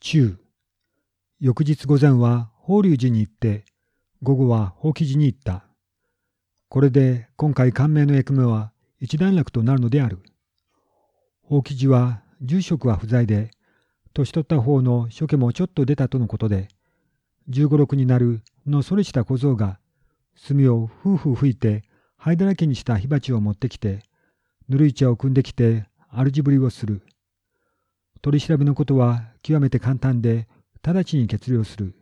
中。翌日午前は法隆寺に行って、午後は法記寺に行った。これで今回感銘の役目は一段落となるのである。法記寺は住職は不在で、年取った方の処家もちょっと出たとのことで、十五六になるのそれした小僧が、炭を夫婦吹いて灰だらけにした火鉢を持ってきて、ぬるい茶を汲んできて主ぶりをする。取り調べのことは極めて簡単で、直ちに決了する。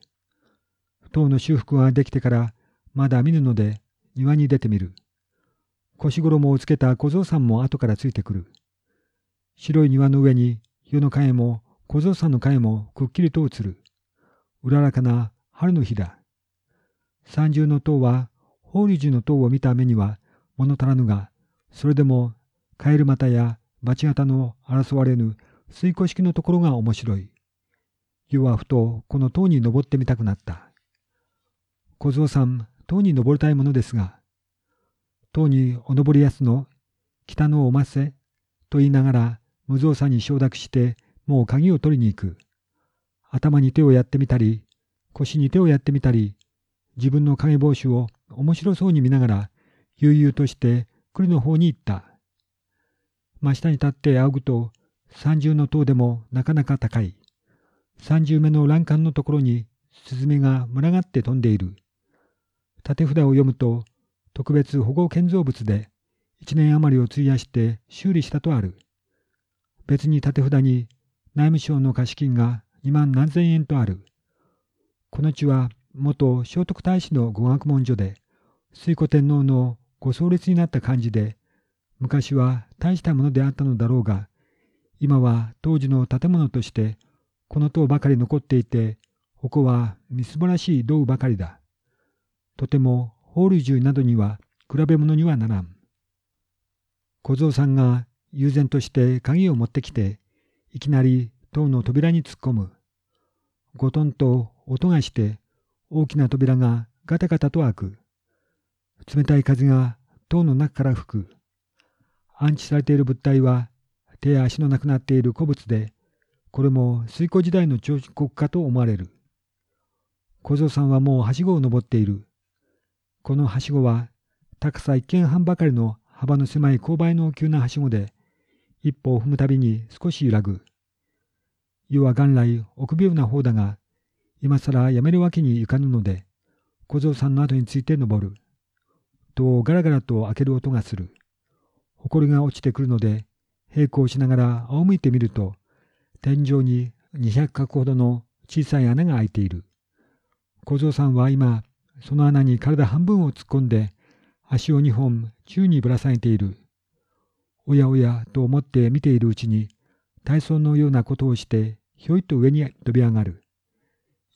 塔の修復ができてからまだ見ぬので庭に出てみる。腰衣をつけた小僧さんも後からついてくる。白い庭の上に夜の影も小僧さんの影もくっきりと映る。うららかな春の日だ。三重の塔は法隆寺の塔を見た目には物足らぬが、それでもカエル股やバチ型の争われぬ水庫式のところが面白い。湯はふとこの塔に登ってみたくなった。小僧さん、塔に登りたいものですが、塔にお登りやすの、北のおませ、と言いながら無造作に承諾してもう鍵を取りに行く。頭に手をやってみたり、腰に手をやってみたり、自分の影帽子を面白そうに見ながら、悠々として栗の方に行った。真下に立って仰ぐと、三重の塔でもなかなか高い。三重目の欄干のところにスズメが群がって飛んでいる。縦札を読むと、特別保護建造物で一年余りを費やして修理したとある。別に縦札に内務省の貸金が2万何千円とある。この地は元聖徳太子の語学問所で、水古天皇のご創立になった感じで、昔は大したものであったのだろうが、今は当時の建物としてこの塔ばかり残っていて、ここはみすぼらしい銅ばかりだ。とても法隆寺などには比べ物にはならん。小僧さんが悠然として鍵を持ってきて、いきなり塔の扉に突っ込む。ゴトンと音がして大きな扉がガタガタと開く。冷たい風が塔の中から吹く。安置されている物体は手や足のなくなっている古物でこれも水庫時代の彫刻かと思われる。小僧さんはもうはしごを登っている。このはしごは高さ一軒半ばかりの幅の狭い勾配の急なはしごで、一歩を踏むたびに少し揺らぐ。世は元来臆病な方だが、今更やめるわけにいかぬので、小僧さんの後について登る。戸をガラガラと開ける音がする。埃が落ちてくるので、並行しながら仰向いてみると、天井に200角ほどの小さい穴が開いている。小僧さんは今、その穴に体半分を突っ込んで、足を2本宙にぶら下げている。おやおやと思って見ているうちに、体操のようなことをして、ひょいと上に飛び上がる。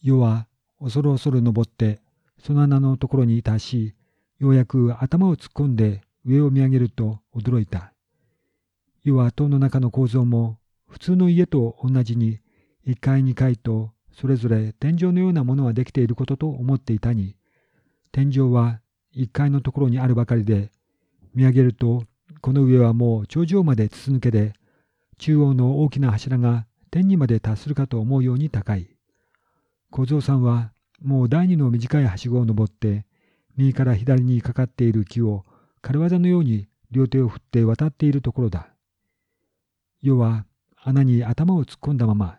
世は恐る恐る登って、その穴のところに達し、ようやく頭を突っ込んで上を見上げると驚いた。世は塔の中の構造も普通の家と同じに1階2階とそれぞれ天井のようなものはできていることと思っていたに天井は1階のところにあるばかりで見上げるとこの上はもう頂上まで筒抜けで中央の大きな柱が天にまで達するかと思うように高い小僧さんはもう第二の短いはしごを登って右から左にかかっている木を軽業のように両手を振って渡っているところだ。世は穴に頭を突っ込んだまま、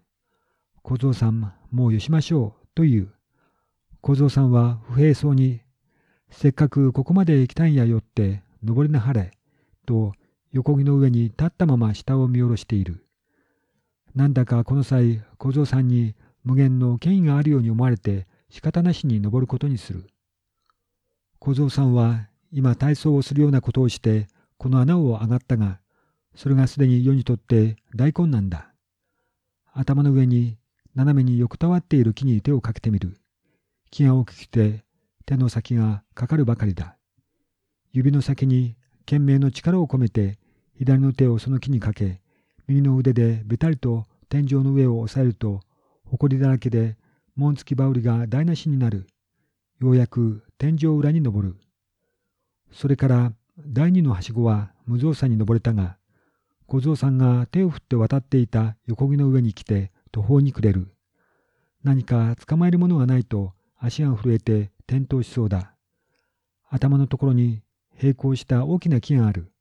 小僧さん、もうよしましょう、という。小僧さんは不平そうに、せっかくここまで行きたいんやよって、登りなはれ、と横木の上に立ったまま下を見下ろしている。なんだかこの際、小僧さんに無限の権威があるように思われて仕方なしに登ることにする。小僧さんは今体操をするようなことをしてこの穴を上がったが、それがすでに世にとって大困難だ。頭の上に斜めに横たわっている木に手をかけてみる。気が大きくて手の先がかかるばかりだ。指の先に懸命の力を込めて左の手をその木にかけ、右の腕でべたりと天井の上を押さえると、埃だらけで紋付き羽織が台無しになる。ようやく天井裏に登る。それから第二のはしごは無造作に登れたが、小僧さんが手を振って渡っていた横木の上に来て途方に暮れる。何か捕まえるものがないと足が震えて転倒しそうだ。頭のところに並行した大きな木がある。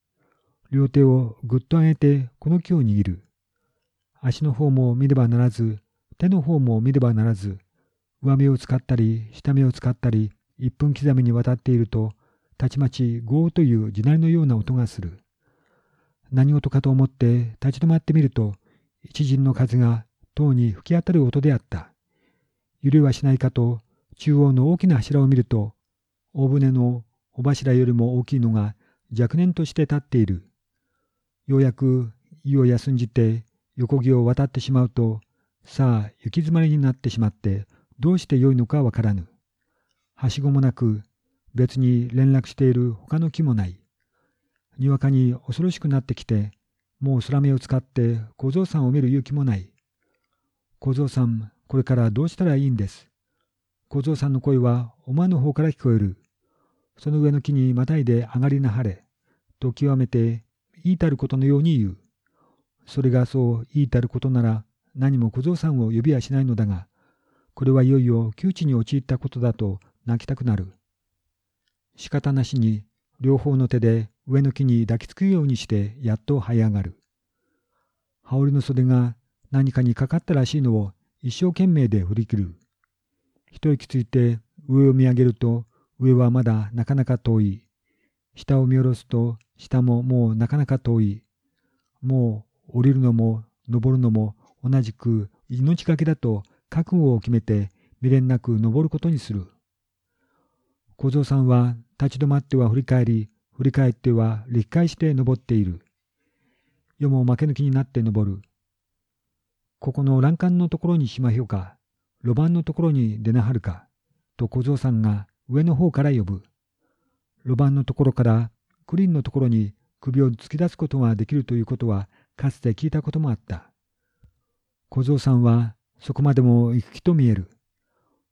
両手をぐっと上げてこの木を握る。足の方も見ればならず、手の方も見ればならず、上目を使ったり下目を使ったり、一分刻みに渡っていると、たちまちゴーという地鳴りのような音がする。何事かと思って立ち止まってみると、一陣の風が塔に吹き当たる音であった。揺れはしないかと、中央の大きな柱を見ると、大船の尾柱よりも大きいのが若年として立っている。ようやく意を休んじて横木を渡ってしまうと、さあ行き詰まりになってしまってどうしてよいのかわからぬ。はしごもなく別に連絡している他の木もない。にわかに恐ろしくなってきて、もう空目を使って小僧さんを見る勇気もない。小僧さん、これからどうしたらいいんです？小僧さんの声はお前の方から聞こえる。その上の木にまたいで上がりなはれ。と極めて言いたることのように言う。それがそう言いたることなら何も小僧さんを呼びはしないのだが、これはいよいよ窮地に陥ったことだと泣きたくなる。仕方なしに両方の手で上の木に抱きつくようにしてやっと這い上がる。羽織の袖が何かにかかったらしいのを一生懸命で振り切る。一息ついて上を見上げると上はまだなかなか遠い。下を見下ろすと下ももうなかなか遠い。もう降りるのも登るのも同じく命がけだと覚悟を決めて未練なく登ることにする。小僧さんは立ち止まっては振り返り、振り返っては立返して登っている。夜も負け抜きになって登る。ここの欄干のところにしまひょか、路盤のところに出なはるか、と小僧さんが上の方から呼ぶ。路盤のところからクリンのところに首を突き出すことができるということはかつて聞いたこともあった。小僧さんはそこまでも行く気と見える。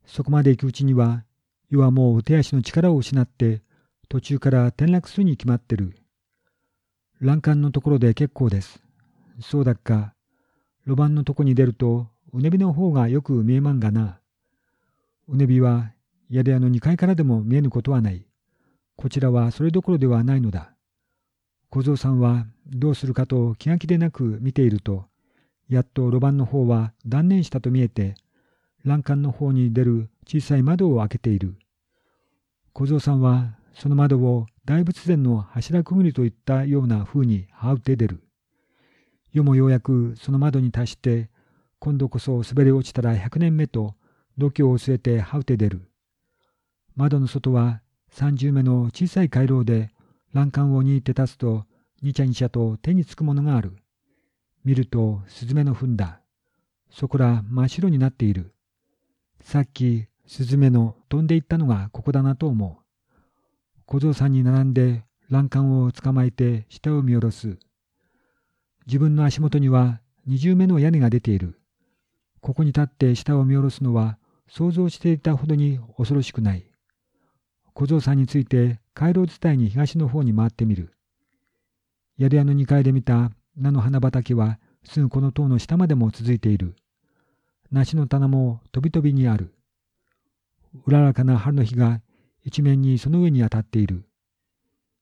そこまで行くうちには、世はもう手足の力を失って途中から転落するに決まってる。欄干のところで結構です。そうだっか。路盤のとこに出ると、うねびの方がよく見えまんがな。うねびは宿屋の2階からでも見えぬことはない。こちらはそれどころではないのだ。小僧さんはどうするかと気が気でなく見ていると、やっと路盤の方は断念したと見えて、欄干の方に出る小さい窓を開けている。小僧さんはその窓を大仏前の柱くぐりといったような風に羽うて出る。夜もようやくその窓に達して、今度こそ滑り落ちたら百年目と度胸を据えて羽うて出る。窓の外は三重目の小さい回廊で欄干を握って立つとにちゃにちゃと手につくものがある。見るとスズメの糞だ。そこら真っ白になっている。さっきスズメの飛んでいったのがここだなと思う。小僧さんに並んで欄干を捕まえて下を見下ろす。自分の足元には二重目の屋根が出ている。ここに立って下を見下ろすのは想像していたほどに恐ろしくない。小僧さんについて回廊伝いに東の方に回ってみる。宿屋の2階で見た菜の花畑はすぐこの塔の下までも続いている。梨の棚も飛び飛びにある。うららかな春の日が一面にその上に当たっている。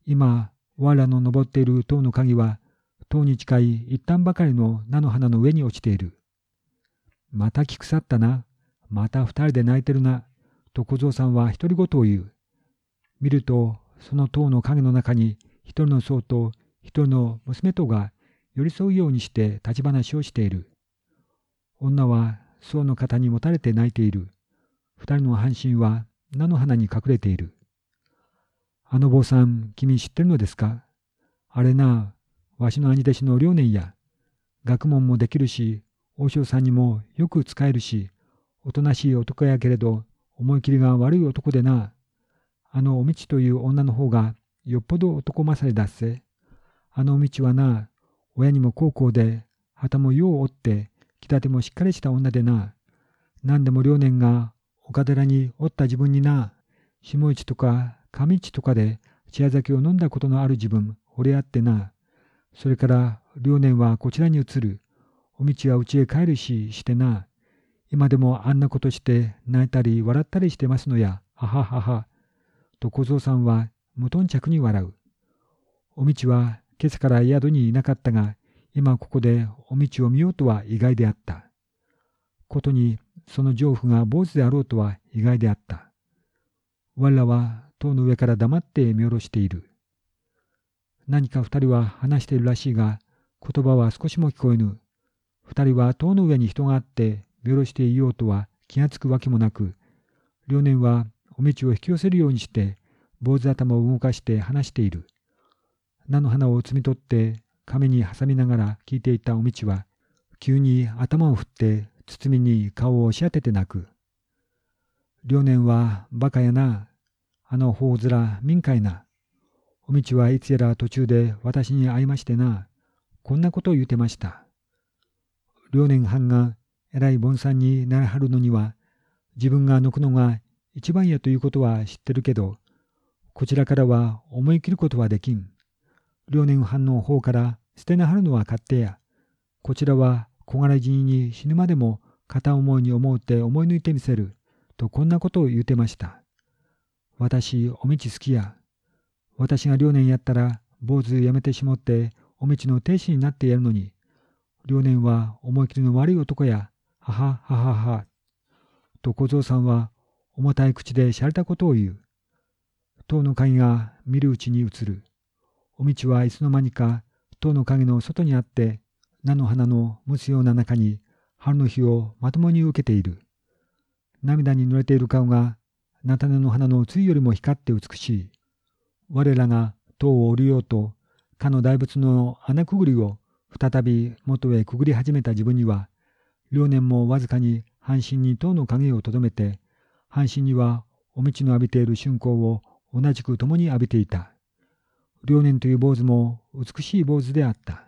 今、我らの登っている塔の鍵は、塔に近い一旦ばかりの菜の花の上に落ちている。また着腐ったな。また二人で泣いてるな。と小僧さんは独り言を言う。見ると、その塔の影の中に、一人の僧と一人の娘とが寄り添うようにして立ち話をしている。女は僧の肩にもたれて泣いている。二人の半身は菜の花に隠れている。あの坊さん、君知ってるのですか？あれな、わしの兄弟子の良年や。学問もできるし、王将さんにもよく使えるし、おとなしい男やけれど、思い切りが悪い男でな。あのおみちという女の方がよっぽど男勝りだっせ。あのおみちはな、親にも高校で、旗もよう折って、着立てもしっかりした女でな。何でも両年が岡寺におった自分にな、下市とか上市とかで茶酒を飲んだことのある自分、惚れ合ってな。それから両年はこちらに移る。おみちは家へ帰るししてな。今でもあんなことして泣いたり笑ったりしてますのや、はははは。と小僧さんは無頓着に笑う。おみちは今朝から宿にいなかったが、今ここでおみちを見ようとは意外であった。ことにその丈夫が坊主であろうとは意外であった。我らは塔の上から黙って見下ろしている。何か二人は話しているらしいが、言葉は少しも聞こえぬ。二人は塔の上に人があって見下ろしていようとは気がつくわけもなく、両年はおめちを引き寄せるようにして、坊主頭を動かして話している。菜の花を摘み取って亀に挟みながら聞いていたおみちは、急に頭を振って包みに顔を押し当てて泣く。両年はバカやな。あの頬面民会な。おみちはいつやら途中で私に会いましてな。こんなことを言うてました。両年半が偉い盆さんにならはるのには、自分が抜くのが一番やということは知ってるけど、こちらからは思い切ることはできん。両年半の方から捨てなはるのは勝手や。こちらは小柄死に死ぬまでも片思いに思うて思い抜いてみせる。とこんなことを言うてました。私、おみち好きや。私が両年やったら坊主やめてしもっておみちの亭主になってやるのに、両年は思い切りの悪い男や。ははははは。と小僧さんは重たい口でしゃれたことを言う。塔の影が見るうちに映る。おみちはいつの間にか塔の影の外にあって、菜の花の蒸すような中に春の日をまともに受けている。涙に濡れている顔が、菜種の花の露よりも光って美しい。我らが塔を降りようと、かの大仏の穴くぐりを再び元へくぐり始めた自分には、両年もわずかに半身に塔の影をとどめて、半身にはお道の浴びている春光を同じく共に浴びていた。両年という坊主も美しい坊主であった。